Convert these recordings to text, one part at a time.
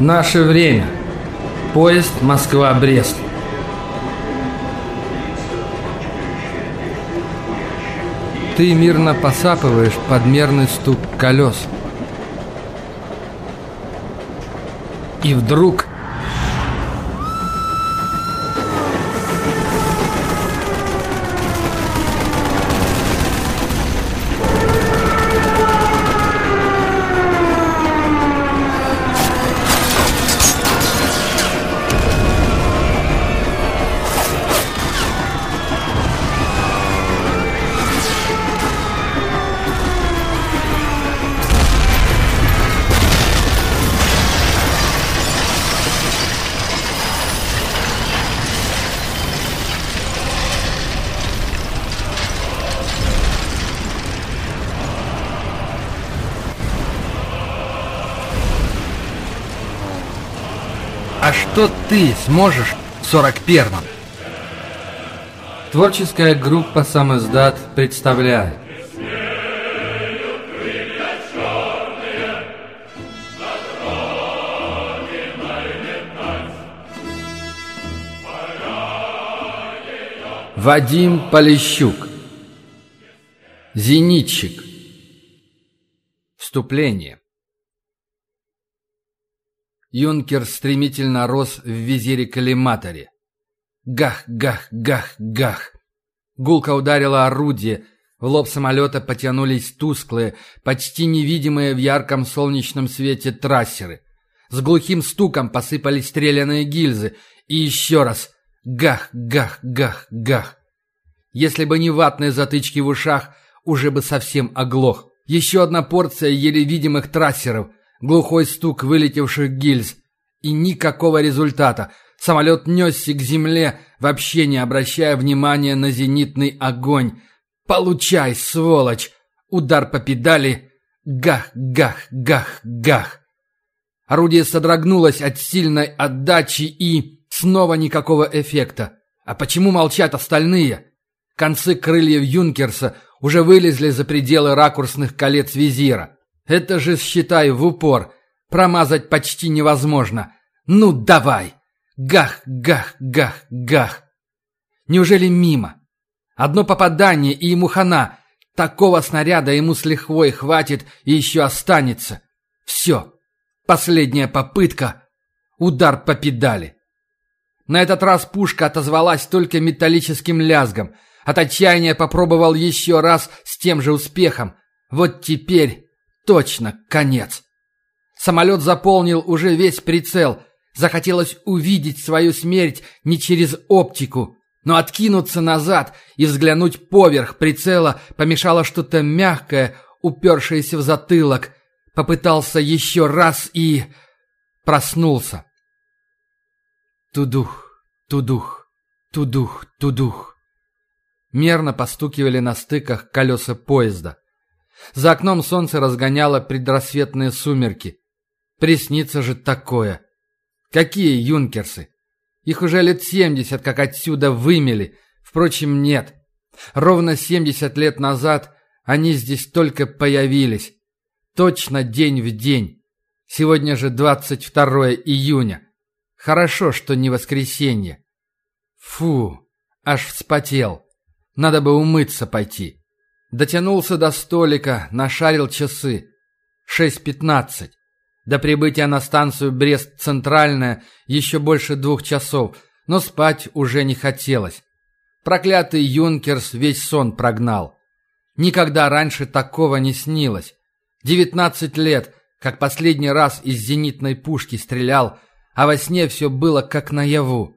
Наше время. Поезд Москва-Брест. Ты мирно посапываешь под мерный стук колес. И вдруг что ты сможешь в 41-м? Творческая группа «Сам издат» представляет. Вадим Полищук. Зенитчик. Вступление Юнкер стремительно рос в визире-коллиматоре. Гах, гах, гах, гах. Гулко ударило орудие. В лоб самолета потянулись тусклые, почти невидимые в ярком солнечном свете трассеры. С глухим стуком посыпались стреляные гильзы. И еще раз. Гах, гах, гах, гах. Если бы не ватные затычки в ушах, уже бы совсем оглох. Еще одна порция еле видимых трассеров — глухой стук вылетевших гильз. И никакого результата. Самолет несся к земле, вообще не обращая внимания на зенитный огонь. «Получай, сволочь!» Удар по педали. Гах, гах, гах, гах. Орудие содрогнулось от сильной отдачи и... Снова никакого эффекта. А почему молчат остальные? Концы крыльев Юнкерса уже вылезли за пределы ракурсных колец визира. Это же, считай, в упор. Промазать почти невозможно. Ну, давай! Гах, гах, гах, гах. Неужели мимо? Одно попадание, и ему хана. Такого снаряда ему с лихвой хватит и еще останется. Все. Последняя попытка. Удар по педали. На этот раз пушка отозвалась только металлическим лязгом. От отчаяния попробовал еще раз с тем же успехом. Вот теперь Точно, конец. Самолет заполнил уже весь прицел. Захотелось увидеть свою смерть не через оптику, но откинуться назад и взглянуть поверх прицела помешало что-то мягкое, упершееся в затылок. Попытался еще раз и... проснулся. Тудух, тудух, тудух, тудух. Мерно постукивали на стыках колеса поезда. За окном солнце разгоняло предрассветные сумерки. Приснится же такое. Какие юнкерсы? Их уже лет семьдесят, как отсюда вымели. Впрочем, нет. Ровно семьдесят лет назад они здесь только появились. Точно день в день. Сегодня же 22 июня. Хорошо, что не воскресенье. Фу, аж вспотел. Надо бы умыться пойти. Дотянулся до столика, нашарил часы. Шесть пятнадцать. До прибытия на станцию Брест-Центральная еще больше двух часов, но спать уже не хотелось. Проклятый Юнкерс весь сон прогнал. Никогда раньше такого не снилось. Девятнадцать лет, как последний раз из зенитной пушки стрелял, а во сне все было как наяву.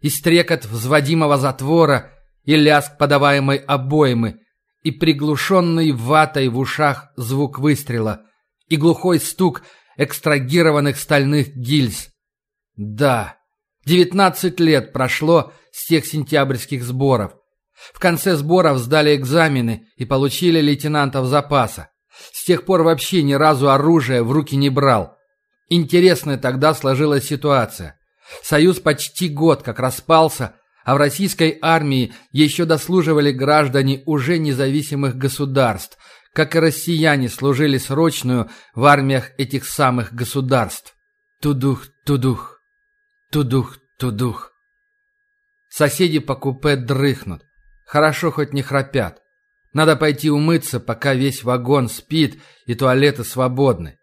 И стрекот взводимого затвора, и лязг подаваемой обоймы, и приглушенный ватой в ушах звук выстрела, и глухой стук экстрагированных стальных гильз. Да, девятнадцать лет прошло с тех сентябрьских сборов. В конце сборов сдали экзамены и получили лейтенантов запаса. С тех пор вообще ни разу оружие в руки не брал. Интересная тогда сложилась ситуация. Союз почти год как распался, а в российской армии еще дослуживали граждане уже независимых государств, как и россияне служили срочную в армиях этих самых государств. Тудух, тудух, тудух, тудух. Соседи по купе дрыхнут. Хорошо хоть не храпят. Надо пойти умыться, пока весь вагон спит и туалеты свободны.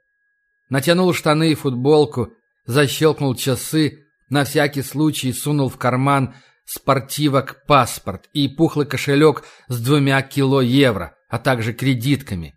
Натянул штаны и футболку, защелкнул часы, на всякий случай сунул в карман спортивок паспорт и пухлый кошелек с двумя кило евро, а также кредитками.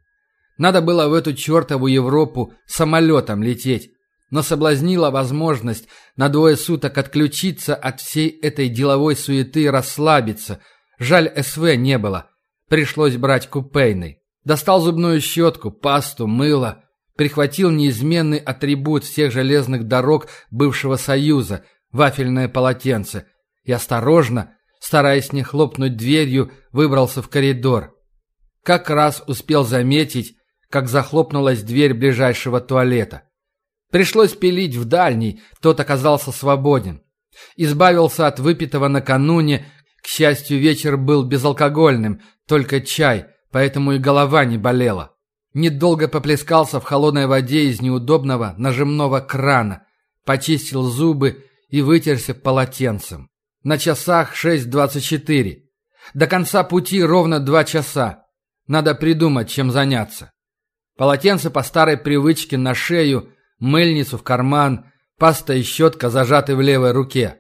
Надо было в эту чертову Европу самолетом лететь, но соблазнила возможность на двое суток отключиться от всей этой деловой суеты и расслабиться. Жаль, СВ не было. Пришлось брать купейный. Достал зубную щетку, пасту, мыло. Прихватил неизменный атрибут всех железных дорог бывшего Союза – вафельное полотенце. И осторожно, стараясь не хлопнуть дверью, выбрался в коридор. Как раз успел заметить, как захлопнулась дверь ближайшего туалета. Пришлось пилить в дальний, тот оказался свободен. Избавился от выпитого накануне, к счастью, вечер был безалкогольным, только чай, поэтому и голова не болела. Недолго поплескался в холодной воде из неудобного нажимного крана, почистил зубы и вытерся полотенцем. На часах 6.24. До конца пути ровно два часа. Надо придумать, чем заняться. Полотенце по старой привычке на шею, мыльницу в карман, паста и щетка зажаты в левой руке.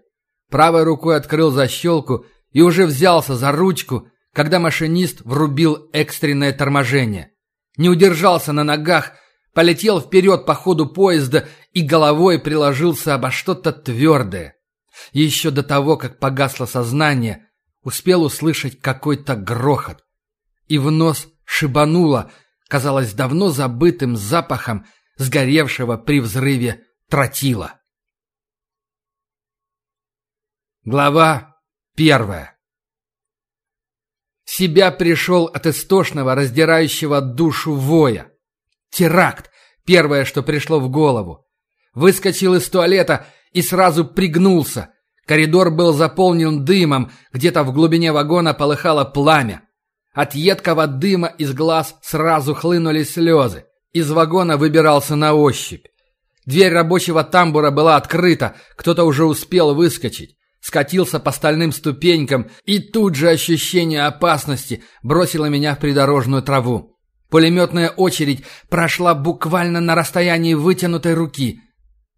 Правой рукой открыл защелку и уже взялся за ручку, когда машинист врубил экстренное торможение. Не удержался на ногах, полетел вперед по ходу поезда и головой приложился обо что-то твердое. Еще до того, как погасло сознание, успел услышать какой-то грохот. И в нос шибануло, казалось давно забытым запахом сгоревшего при взрыве тротила. Глава первая себя пришел от истошного, раздирающего душу воя. Теракт — первое, что пришло в голову. Выскочил из туалета и сразу пригнулся. Коридор был заполнен дымом, где-то в глубине вагона полыхало пламя. От едкого дыма из глаз сразу хлынули слезы. Из вагона выбирался на ощупь. Дверь рабочего тамбура была открыта, кто-то уже успел выскочить скатился по стальным ступенькам, и тут же ощущение опасности бросило меня в придорожную траву. Пулеметная очередь прошла буквально на расстоянии вытянутой руки.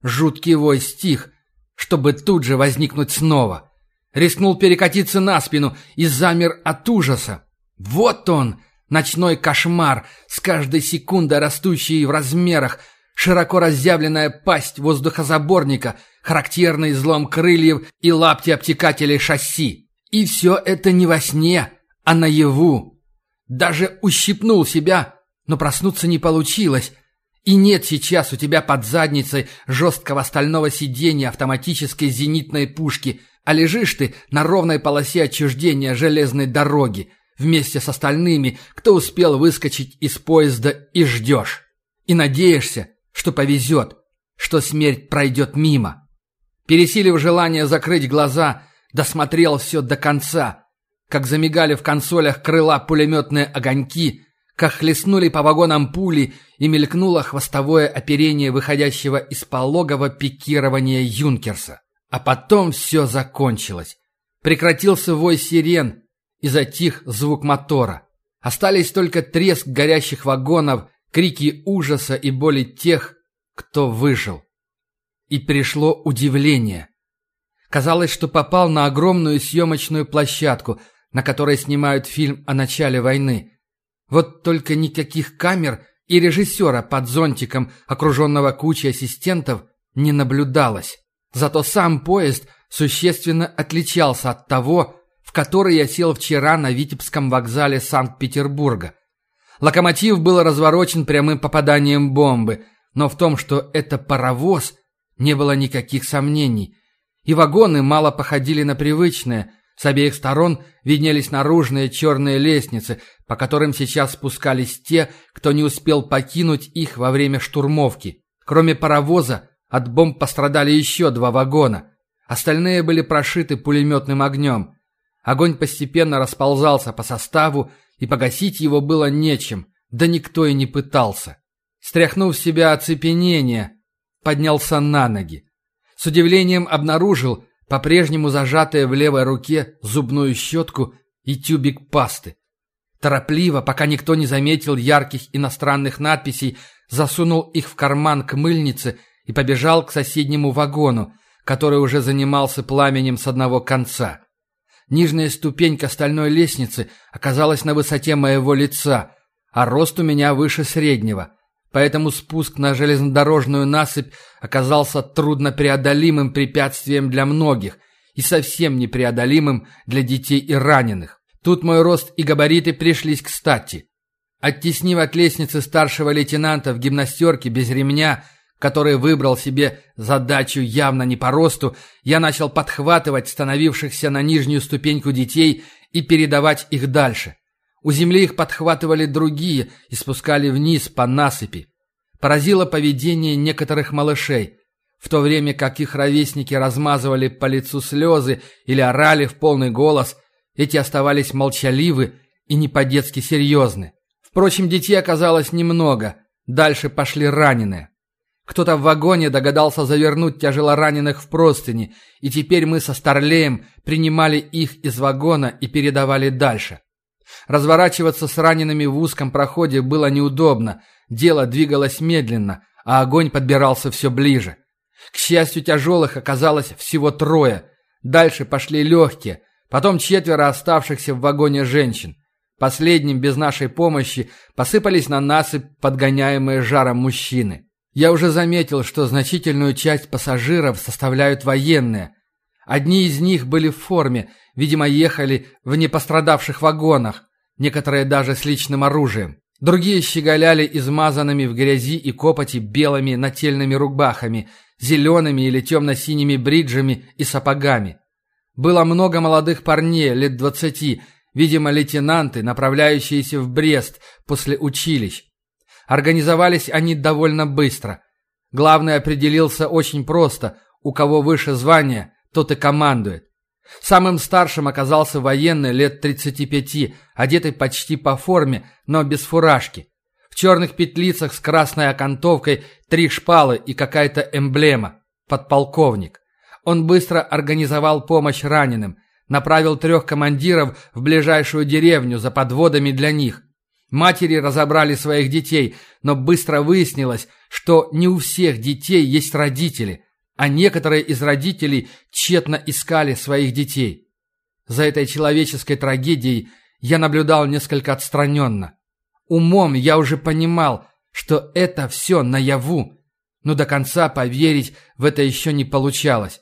Жуткий вой стих, чтобы тут же возникнуть снова. Рискнул перекатиться на спину и замер от ужаса. Вот он, ночной кошмар, с каждой секундой растущий в размерах, широко разъявленная пасть воздухозаборника — характерный излом крыльев и лапти обтекателей шасси. И все это не во сне, а наяву. Даже ущипнул себя, но проснуться не получилось. И нет сейчас у тебя под задницей жесткого стального сиденья автоматической зенитной пушки, а лежишь ты на ровной полосе отчуждения железной дороги вместе с остальными, кто успел выскочить из поезда и ждешь. И надеешься, что повезет, что смерть пройдет мимо. Пересилив желание закрыть глаза, досмотрел все до конца. Как замигали в консолях крыла пулеметные огоньки, как хлестнули по вагонам пули и мелькнуло хвостовое оперение выходящего из пологого пикирования Юнкерса. А потом все закончилось. Прекратился вой сирен и затих звук мотора. Остались только треск горящих вагонов, крики ужаса и боли тех, кто выжил. И пришло удивление. Казалось, что попал на огромную съемочную площадку, на которой снимают фильм о начале войны. Вот только никаких камер и режиссера под зонтиком, окруженного кучей ассистентов, не наблюдалось. Зато сам поезд существенно отличался от того, в который я сел вчера на Витебском вокзале Санкт-Петербурга. Локомотив был разворочен прямым попаданием бомбы, но в том, что это паровоз – не было никаких сомнений. И вагоны мало походили на привычные. С обеих сторон виднелись наружные черные лестницы, по которым сейчас спускались те, кто не успел покинуть их во время штурмовки. Кроме паровоза, от бомб пострадали еще два вагона. Остальные были прошиты пулеметным огнем. Огонь постепенно расползался по составу, и погасить его было нечем, да никто и не пытался. Стряхнув себя оцепенение, поднялся на ноги. С удивлением обнаружил по-прежнему зажатые в левой руке зубную щетку и тюбик пасты. Торопливо, пока никто не заметил ярких иностранных надписей, засунул их в карман к мыльнице и побежал к соседнему вагону, который уже занимался пламенем с одного конца. Нижняя ступенька стальной лестницы оказалась на высоте моего лица, а рост у меня выше среднего, поэтому спуск на железнодорожную насыпь оказался труднопреодолимым препятствием для многих и совсем непреодолимым для детей и раненых. Тут мой рост и габариты пришлись кстати. Оттеснив от лестницы старшего лейтенанта в гимнастерке без ремня, который выбрал себе задачу явно не по росту, я начал подхватывать становившихся на нижнюю ступеньку детей и передавать их дальше. У земли их подхватывали другие и спускали вниз по насыпи. Поразило поведение некоторых малышей. В то время как их ровесники размазывали по лицу слезы или орали в полный голос, эти оставались молчаливы и не по-детски серьезны. Впрочем, детей оказалось немного, дальше пошли раненые. Кто-то в вагоне догадался завернуть тяжелораненых в простыни, и теперь мы со Старлеем принимали их из вагона и передавали дальше. Разворачиваться с ранеными в узком проходе было неудобно, дело двигалось медленно, а огонь подбирался все ближе. К счастью, тяжелых оказалось всего трое. Дальше пошли легкие, потом четверо оставшихся в вагоне женщин. Последним, без нашей помощи, посыпались на насыпь подгоняемые жаром мужчины. Я уже заметил, что значительную часть пассажиров составляют военные. Одни из них были в форме, видимо, ехали в непострадавших вагонах, некоторые даже с личным оружием. Другие щеголяли измазанными в грязи и копоти белыми нательными рубахами, зелеными или темно-синими бриджами и сапогами. Было много молодых парней, лет двадцати, видимо, лейтенанты, направляющиеся в Брест после училищ. Организовались они довольно быстро. Главный определился очень просто. У кого выше звание, тот и командует. Самым старшим оказался военный лет 35, одетый почти по форме, но без фуражки. В черных петлицах с красной окантовкой три шпалы и какая-то эмблема. Подполковник. Он быстро организовал помощь раненым, направил трех командиров в ближайшую деревню за подводами для них. Матери разобрали своих детей, но быстро выяснилось, что не у всех детей есть родители, а некоторые из родителей тщетно искали своих детей. За этой человеческой трагедией я наблюдал несколько отстраненно. Умом я уже понимал, что это все наяву, но до конца поверить в это еще не получалось.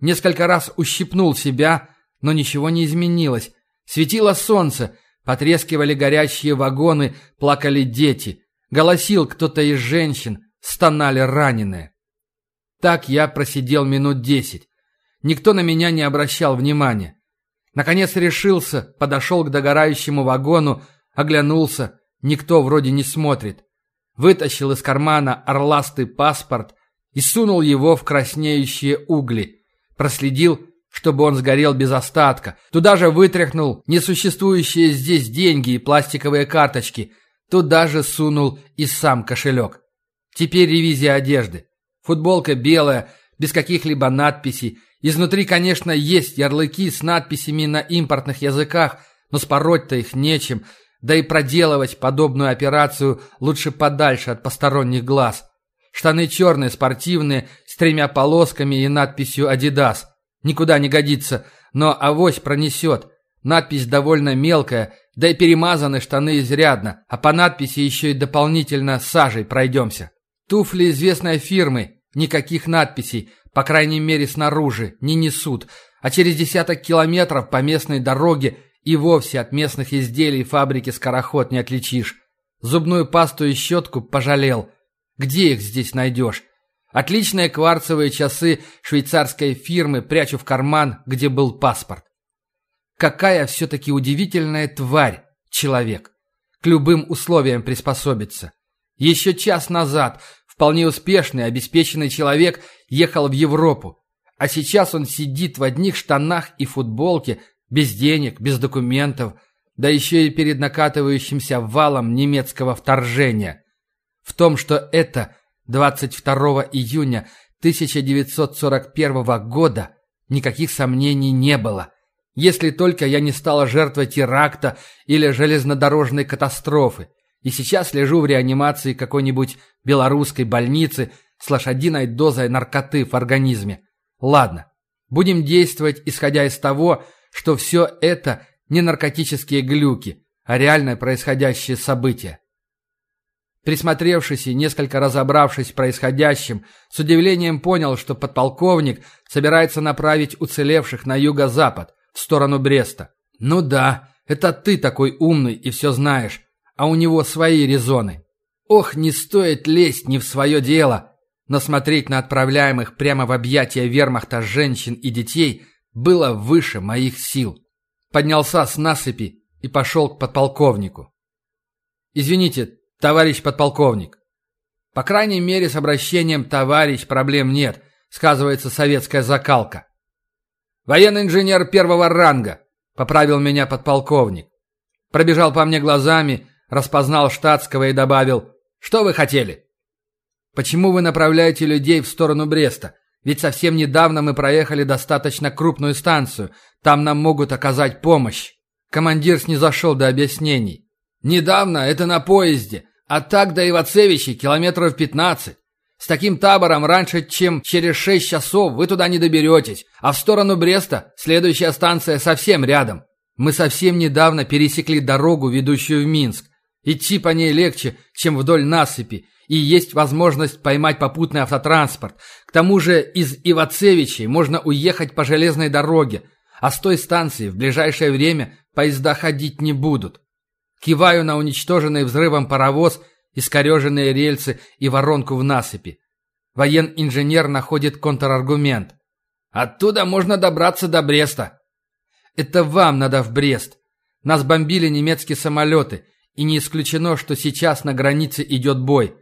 Несколько раз ущипнул себя, но ничего не изменилось. Светило солнце — Потрескивали горящие вагоны, плакали дети. Голосил кто-то из женщин, стонали раненые. Так я просидел минут десять. Никто на меня не обращал внимания. Наконец решился, подошел к догорающему вагону, оглянулся. Никто вроде не смотрит. Вытащил из кармана орластый паспорт и сунул его в краснеющие угли. Проследил, чтобы он сгорел без остатка. Туда же вытряхнул несуществующие здесь деньги и пластиковые карточки. Туда же сунул и сам кошелек. Теперь ревизия одежды. Футболка белая, без каких-либо надписей. Изнутри, конечно, есть ярлыки с надписями на импортных языках, но спороть-то их нечем, да и проделывать подобную операцию лучше подальше от посторонних глаз. Штаны черные, спортивные, с тремя полосками и надписью «Адидас». Никуда не годится, но авось пронесет. Надпись довольно мелкая, да и перемазаны штаны изрядно, а по надписи еще и дополнительно сажей пройдемся. Туфли известной фирмы, никаких надписей, по крайней мере снаружи, не несут, а через десяток километров по местной дороге и вовсе от местных изделий фабрики «Скороход» не отличишь. Зубную пасту и щетку пожалел. Где их здесь найдешь? Отличные кварцевые часы швейцарской фирмы прячу в карман, где был паспорт. Какая все-таки удивительная тварь, человек. К любым условиям приспособится. Еще час назад вполне успешный, обеспеченный человек ехал в Европу. А сейчас он сидит в одних штанах и футболке, без денег, без документов, да еще и перед накатывающимся валом немецкого вторжения. В том, что это 22 июня 1941 года никаких сомнений не было. Если только я не стала жертвой теракта или железнодорожной катастрофы, и сейчас лежу в реанимации какой-нибудь белорусской больницы с лошадиной дозой наркоты в организме. Ладно, будем действовать, исходя из того, что все это не наркотические глюки, а реальное происходящее событие. Присмотревшись и несколько разобравшись в происходящем, с удивлением понял, что подполковник собирается направить уцелевших на юго-запад, в сторону Бреста. «Ну да, это ты такой умный и все знаешь, а у него свои резоны. Ох, не стоит лезть не в свое дело!» Но смотреть на отправляемых прямо в объятия вермахта женщин и детей было выше моих сил. Поднялся с насыпи и пошел к подполковнику. «Извините, товарищ подполковник». По крайней мере, с обращением «товарищ» проблем нет, сказывается советская закалка. «Военный инженер первого ранга», — поправил меня подполковник. Пробежал по мне глазами, распознал штатского и добавил «Что вы хотели?» «Почему вы направляете людей в сторону Бреста? Ведь совсем недавно мы проехали достаточно крупную станцию. Там нам могут оказать помощь». Командир снизошел до объяснений. «Недавно это на поезде, а так до Ивацевичи километров пятнадцать. С таким табором раньше, чем через шесть часов, вы туда не доберетесь, а в сторону Бреста следующая станция совсем рядом. Мы совсем недавно пересекли дорогу, ведущую в Минск. Идти по ней легче, чем вдоль насыпи, и есть возможность поймать попутный автотранспорт. К тому же из Ивацевичей можно уехать по железной дороге, а с той станции в ближайшее время поезда ходить не будут. Киваю на уничтоженный взрывом паровоз искореженные рельсы и воронку в насыпи. Воен-инженер находит контраргумент. «Оттуда можно добраться до Бреста». «Это вам надо в Брест. Нас бомбили немецкие самолеты, и не исключено, что сейчас на границе идет бой.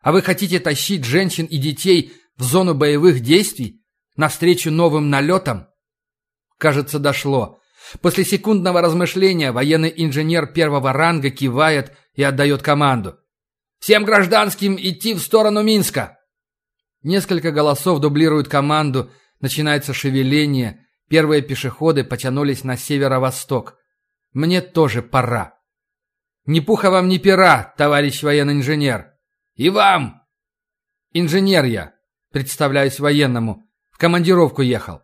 А вы хотите тащить женщин и детей в зону боевых действий? Навстречу новым налетам?» Кажется, дошло. После секундного размышления военный инженер первого ранга кивает и отдает команду. Всем гражданским идти в сторону Минска!» Несколько голосов дублируют команду, начинается шевеление, первые пешеходы потянулись на северо-восток. Мне тоже пора. «Ни пуха вам, ни пера, товарищ военный инженер!» «И вам!» «Инженер я», представляюсь военному. В командировку ехал.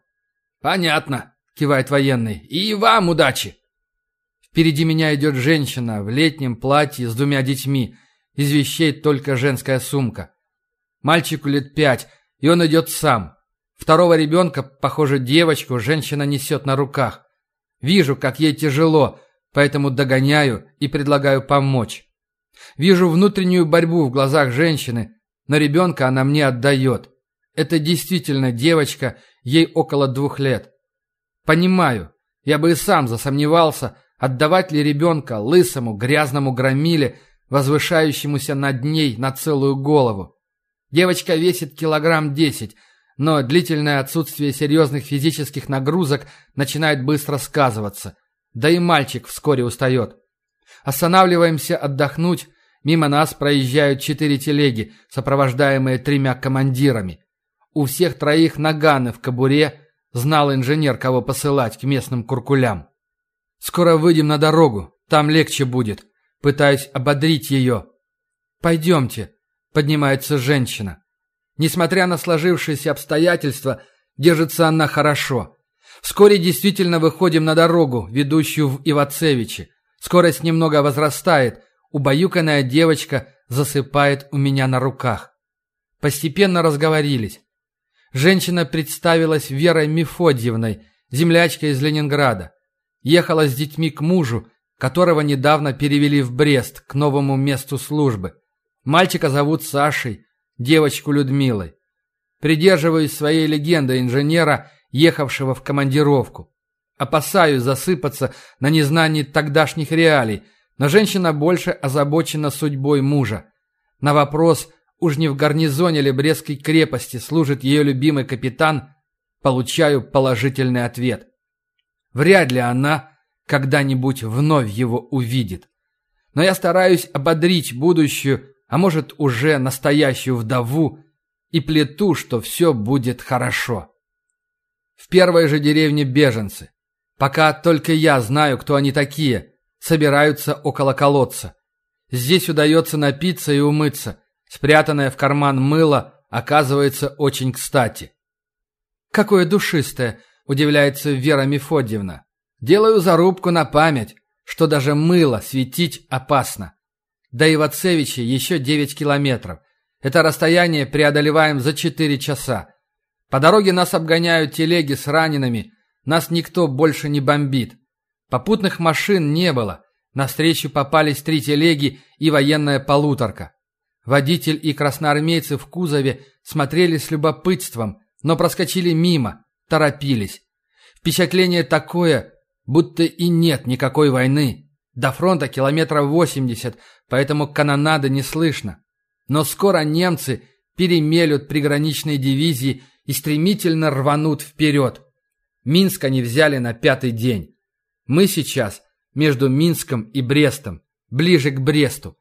«Понятно», — кивает военный. «И вам удачи!» Впереди меня идет женщина в летнем платье с двумя детьми — из вещей только женская сумка. Мальчику лет пять, и он идет сам. Второго ребенка, похоже, девочку, женщина несет на руках. Вижу, как ей тяжело, поэтому догоняю и предлагаю помочь. Вижу внутреннюю борьбу в глазах женщины, но ребенка она мне отдает. Это действительно девочка, ей около двух лет. Понимаю, я бы и сам засомневался, отдавать ли ребенка лысому, грязному громиле, возвышающемуся над ней на целую голову. Девочка весит килограмм десять, но длительное отсутствие серьезных физических нагрузок начинает быстро сказываться. Да и мальчик вскоре устает. Останавливаемся отдохнуть. Мимо нас проезжают четыре телеги, сопровождаемые тремя командирами. У всех троих наганы в кобуре. Знал инженер, кого посылать к местным куркулям. «Скоро выйдем на дорогу, там легче будет», Пытаюсь ободрить ее. «Пойдемте», — поднимается женщина. Несмотря на сложившиеся обстоятельства, держится она хорошо. Вскоре действительно выходим на дорогу, ведущую в Ивацевичи. Скорость немного возрастает, убаюканная девочка засыпает у меня на руках. Постепенно разговорились. Женщина представилась Верой Мефодьевной, землячкой из Ленинграда. Ехала с детьми к мужу, которого недавно перевели в Брест к новому месту службы. Мальчика зовут Сашей, девочку Людмилой. Придерживаюсь своей легенды инженера, ехавшего в командировку. Опасаюсь засыпаться на незнании тогдашних реалий, но женщина больше озабочена судьбой мужа. На вопрос, уж не в гарнизоне ли Брестской крепости служит ее любимый капитан, получаю положительный ответ. Вряд ли она когда-нибудь вновь его увидит. Но я стараюсь ободрить будущую, а может уже настоящую вдову, и плету, что все будет хорошо. В первой же деревне беженцы. Пока только я знаю, кто они такие, собираются около колодца. Здесь удается напиться и умыться. Спрятанное в карман мыло оказывается очень кстати. «Какое душистое!» – удивляется Вера Мефодьевна. «Делаю зарубку на память, что даже мыло светить опасно. До Ивацевича еще девять километров. Это расстояние преодолеваем за четыре часа. По дороге нас обгоняют телеги с ранеными, нас никто больше не бомбит. Попутных машин не было. Навстречу попались три телеги и военная полуторка. Водитель и красноармейцы в кузове смотрели с любопытством, но проскочили мимо, торопились. Впечатление такое, будто и нет никакой войны. До фронта километров восемьдесят, поэтому канонады не слышно. Но скоро немцы перемелют приграничные дивизии и стремительно рванут вперед. Минск они взяли на пятый день. Мы сейчас между Минском и Брестом, ближе к Бресту.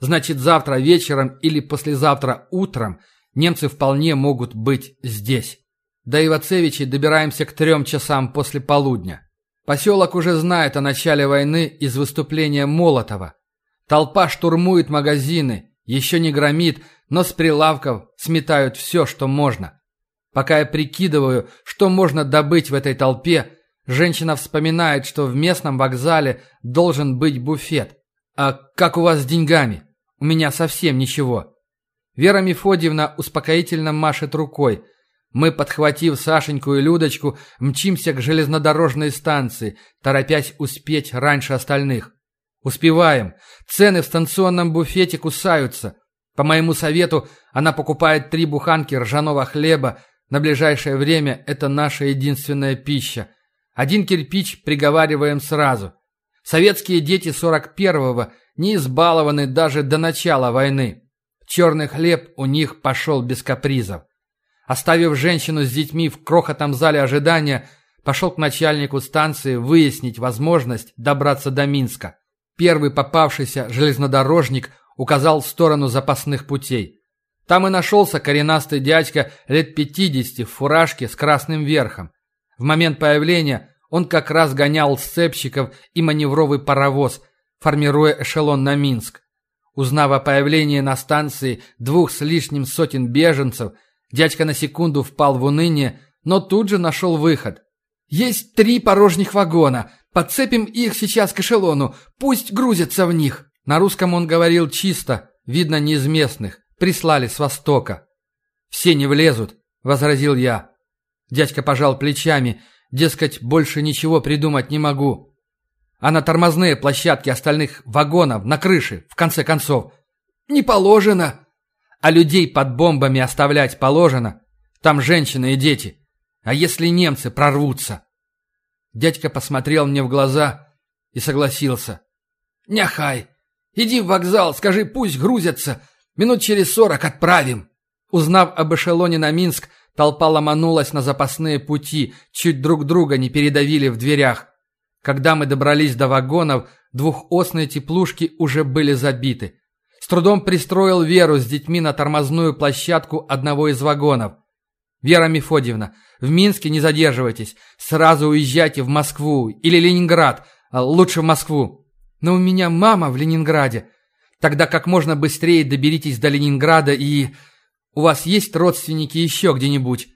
Значит, завтра вечером или послезавтра утром немцы вполне могут быть здесь. До Ивацевичей добираемся к трем часам после полудня. Поселок уже знает о начале войны из выступления Молотова. Толпа штурмует магазины, еще не громит, но с прилавков сметают все, что можно. Пока я прикидываю, что можно добыть в этой толпе, женщина вспоминает, что в местном вокзале должен быть буфет. А как у вас с деньгами? У меня совсем ничего. Вера Мефодьевна успокоительно машет рукой. Мы, подхватив Сашеньку и Людочку, мчимся к железнодорожной станции, торопясь успеть раньше остальных. Успеваем. Цены в станционном буфете кусаются. По моему совету, она покупает три буханки ржаного хлеба. На ближайшее время это наша единственная пища. Один кирпич приговариваем сразу. Советские дети 41-го не избалованы даже до начала войны. Черный хлеб у них пошел без капризов. Оставив женщину с детьми в крохотном зале ожидания, пошел к начальнику станции выяснить возможность добраться до Минска. Первый попавшийся железнодорожник указал в сторону запасных путей. Там и нашелся коренастый дядька лет пятидесяти в фуражке с красным верхом. В момент появления он как раз гонял сцепщиков и маневровый паровоз, формируя эшелон на Минск. Узнав о появлении на станции двух с лишним сотен беженцев, дядька на секунду впал в уныние, но тут же нашел выход. «Есть три порожних вагона. Подцепим их сейчас к эшелону. Пусть грузятся в них». На русском он говорил чисто, видно, не из местных. Прислали с востока. «Все не влезут», — возразил я. Дядька пожал плечами, дескать, больше ничего придумать не могу. А на тормозные площадки остальных вагонов, на крыше, в конце концов. «Не положено!» А людей под бомбами оставлять положено. Там женщины и дети. А если немцы прорвутся? Дядька посмотрел мне в глаза и согласился. «Няхай, иди в вокзал, скажи, пусть грузятся. Минут через сорок отправим». Узнав об эшелоне на Минск, толпа ломанулась на запасные пути, чуть друг друга не передавили в дверях. Когда мы добрались до вагонов, двухосные теплушки уже были забиты. С трудом пристроил Веру с детьми на тормозную площадку одного из вагонов. «Вера Мефодьевна, в Минске не задерживайтесь. Сразу уезжайте в Москву или Ленинград. А лучше в Москву. Но у меня мама в Ленинграде. Тогда как можно быстрее доберитесь до Ленинграда и... У вас есть родственники еще где-нибудь?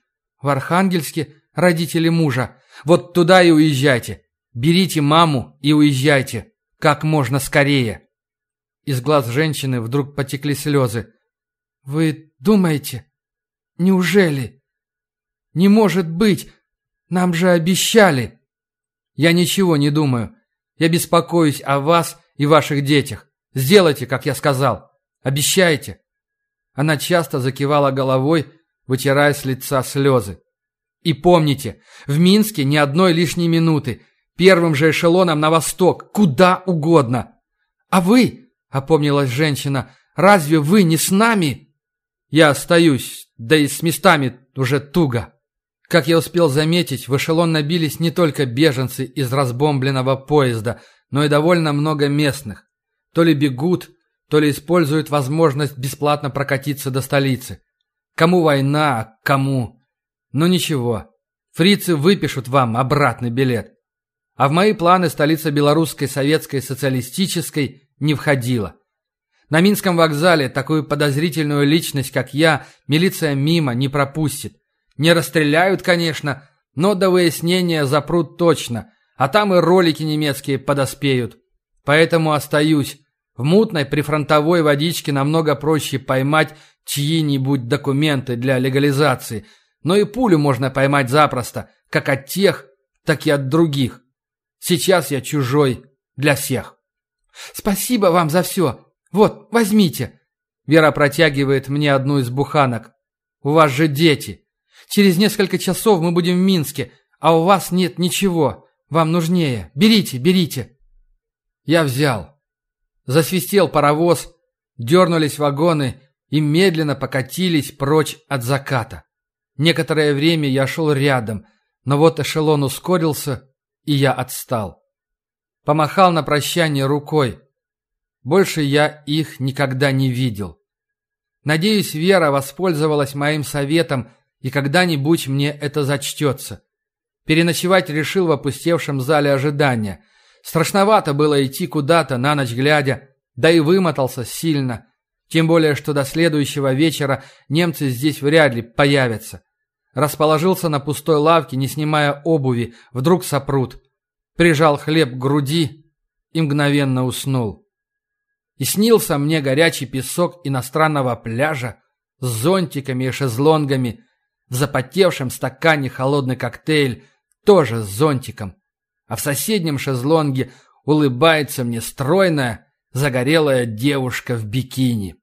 В Архангельске родители мужа. Вот туда и уезжайте. Берите маму и уезжайте. Как можно скорее. Из глаз женщины вдруг потекли слезы. «Вы думаете? Неужели?» Не может быть! Нам же обещали!» «Я ничего не думаю. Я беспокоюсь о вас и ваших детях. Сделайте, как я сказал. Обещайте!» Она часто закивала головой, вытирая с лица слезы. «И помните, в Минске ни одной лишней минуты. Первым же эшелоном на восток, куда угодно. А вы, — опомнилась женщина, — разве вы не с нами?» «Я остаюсь, да и с местами уже туго». Как я успел заметить, в эшелон набились не только беженцы из разбомбленного поезда, но и довольно много местных. То ли бегут, то ли используют возможность бесплатно прокатиться до столицы. Кому война, а кому... Ну ничего, фрицы выпишут вам обратный билет. А в мои планы столица белорусской советской социалистической не входила. На Минском вокзале такую подозрительную личность, как я, милиция мимо не пропустит. Не расстреляют, конечно, но до выяснения запрут точно, а там и ролики немецкие подоспеют. Поэтому остаюсь. В мутной прифронтовой водичке намного проще поймать чьи-нибудь документы для легализации, но и пулю можно поймать запросто, как от тех, так и от других. Сейчас я чужой для всех. Спасибо вам за все. Вот, возьмите. Вера протягивает мне одну из буханок. У вас же дети. Через несколько часов мы будем в Минске, а у вас нет ничего. Вам нужнее. Берите, берите. Я взял. Засвистел паровоз, дернулись вагоны и медленно покатились прочь от заката. Некоторое время я шел рядом, но вот эшелон ускорился, и я отстал. Помахал на прощание рукой. Больше я их никогда не видел. Надеюсь, Вера воспользовалась моим советом, и когда-нибудь мне это зачтется. Переночевать решил в опустевшем зале ожидания. Страшновато было идти куда-то на ночь глядя, да и вымотался сильно. Тем более, что до следующего вечера немцы здесь вряд ли появятся. Расположился на пустой лавке, не снимая обуви, вдруг сопрут. Прижал хлеб к груди и мгновенно уснул. И снился мне горячий песок иностранного пляжа с зонтиками и шезлонгами, в запотевшем стакане холодный коктейль, тоже с зонтиком. А в соседнем шезлонге улыбается мне стройная, загорелая девушка в бикини.